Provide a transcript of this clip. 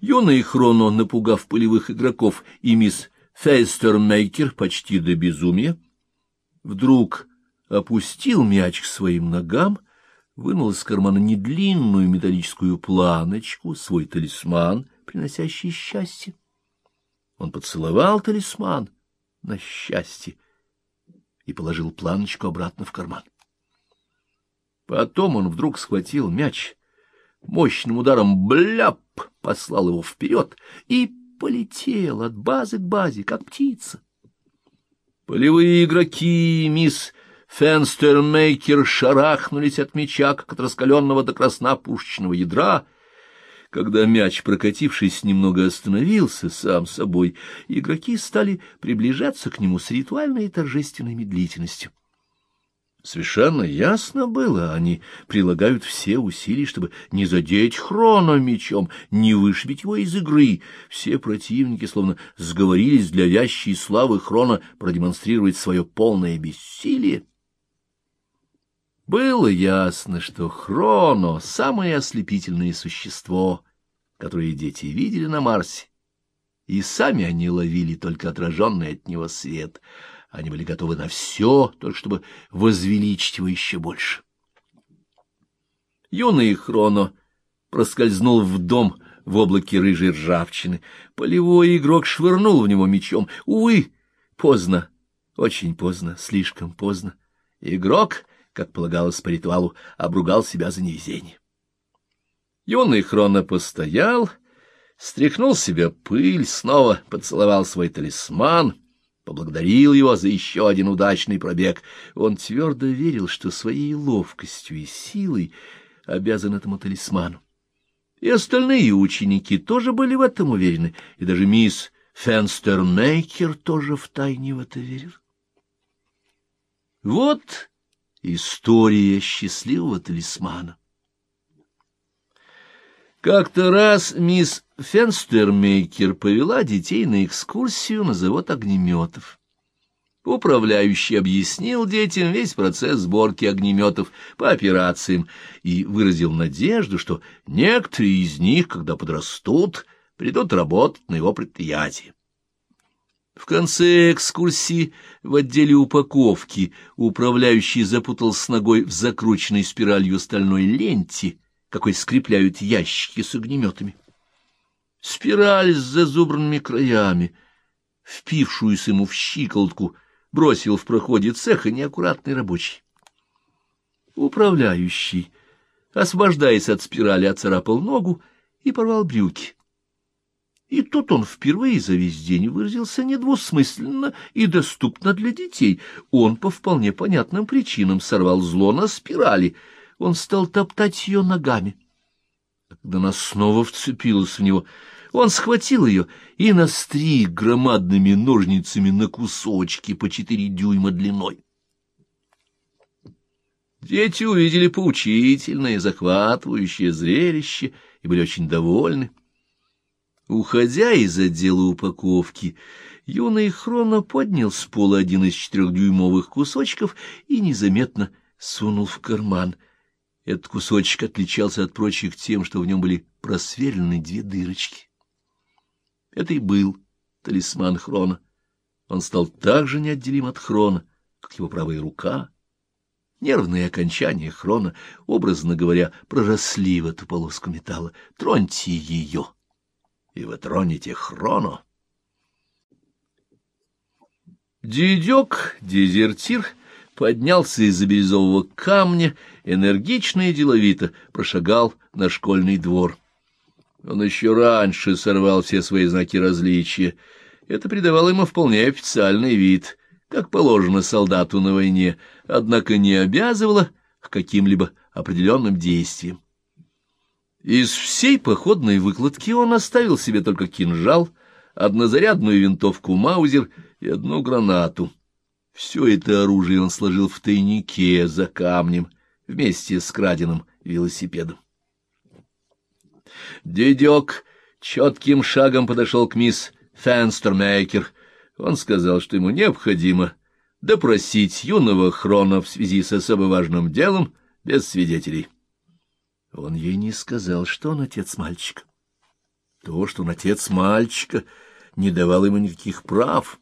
Юный Хроно, напугав полевых игроков и мисс Фейстермейкер почти до безумия, вдруг опустил мяч к своим ногам, вынул из кармана недлинную металлическую планочку, свой талисман, приносящий счастье. Он поцеловал талисман на счастье и положил планочку обратно в карман. Потом он вдруг схватил мяч, мощным ударом бляп послал его вперед и полетел от базы к базе, как птица. Полевые игроки, мисс Фенстермейкер, шарахнулись от мяча, как от раскаленного до красна пушечного ядра. Когда мяч, прокатившись, немного остановился сам собой, игроки стали приближаться к нему с ритуальной и торжественной медлительностью. Совершенно ясно было, они прилагают все усилия, чтобы не задеть Хрона мечом, не вышибить его из игры. Все противники словно сговорились для вящей славы Хрона продемонстрировать свое полное бессилие. Было ясно, что Хроно — самое ослепительное существо, которое дети видели на Марсе, и сами они ловили только отраженный от него свет — они были готовы на все, только чтобы возвеличить его еще больше. Юный Хроно проскользнул в дом в облаке рыжей ржавчины. Полевой игрок швырнул в него мечом. Увы, поздно, очень поздно, слишком поздно. Игрок, как полагалось по ритуалу, обругал себя за невезение. Юный Хроно постоял, стряхнул себя пыль, снова поцеловал свой талисман — поблагодарил его за еще один удачный пробег. Он твердо верил, что своей ловкостью и силой обязан этому талисману. И остальные ученики тоже были в этом уверены, и даже мисс Фенстермейкер тоже втайне в это верил. Вот история счастливого талисмана. Как-то раз мисс Фенстермейкер повела детей на экскурсию на завод огнеметов. Управляющий объяснил детям весь процесс сборки огнеметов по операциям и выразил надежду, что некоторые из них, когда подрастут, придут работать на его предприятии. В конце экскурсии в отделе упаковки управляющий запутал с ногой в закрученной спиралью стальной ленте какой скрепляют ящики с огнеметами. Спираль с зазубранными краями, впившуюся ему в щиколотку, бросил в проходе цеха неаккуратный рабочий. Управляющий, освобождаясь от спирали, оцарапал ногу и порвал брюки. И тут он впервые за весь день выразился недвусмысленно и доступно для детей. Он по вполне понятным причинам сорвал зло на спирали — он стал топтать ее ногами. Когда она снова вцепилась в него, он схватил ее и настриг громадными ножницами на кусочки по четыре дюйма длиной. Дети увидели поучительное, захватывающее зрелище и были очень довольны. Уходя из отдела упаковки, юный Хроно поднял с пола один из четырехдюймовых кусочков и незаметно сунул в карман — этот кусочек отличался от прочих тем, что в нем были просверлены две дырочки. Это и был талисман Хрона. Он стал так же неотделим от Хрона, как его правая рука. Нервные окончания Хрона, образно говоря, проросли в эту полоску металла. Троньте ее, и вы тронете Хроно. Дедек, дезертир — поднялся из-за бирюзового камня, энергично и деловито прошагал на школьный двор. Он еще раньше сорвал все свои знаки различия. Это придавало ему вполне официальный вид, как положено солдату на войне, однако не обязывало к каким-либо определенным действиям. Из всей походной выкладки он оставил себе только кинжал, однозарядную винтовку «Маузер» и одну гранату. Все это оружие он сложил в тайнике за камнем вместе с краденым велосипедом. Дедек четким шагом подошел к мисс Фенстермейкер. Он сказал, что ему необходимо допросить юного Хрона в связи с особо важным делом без свидетелей. Он ей не сказал, что он отец мальчика. То, что он отец мальчика, не давал ему никаких прав —